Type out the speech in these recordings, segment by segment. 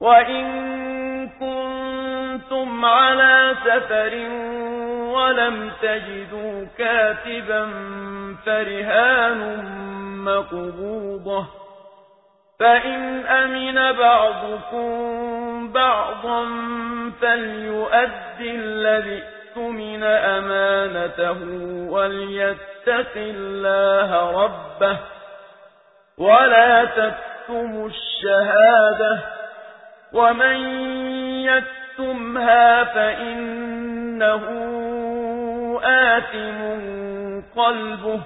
وَإِن كُنتُمْ عَلَى سَفَرٍ وَلَمْ تَجِدُوا كَاتِبًا فَرِهَانٌ مَّقْبُوضَةٌ فَإِنْ أَمِنَ بَعْضُكُم بَعْضًا فَلْيُؤَدِّ الَّذِي اؤْتُمِنَ أَمَانَتَهُ وَلْيَتَّقِ اللَّهَ رَبَّهُ وَلَا تَكْتُمُوا الشَّهَادَةَ وَمَن يَكْتُمْهَا فَإِنَّهُ آثِمٌ قَلْبُهُ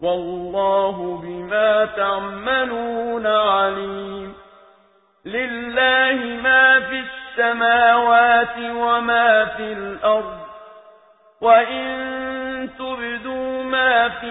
وَاللَّهُ بِمَا تَعْمَلُونَ عَلِيمٌ لِلَّهِ مَا فِي السَّمَاوَاتِ وَمَا فِي الْأَرْضِ وَإِن تُبْدُوا مَا فِي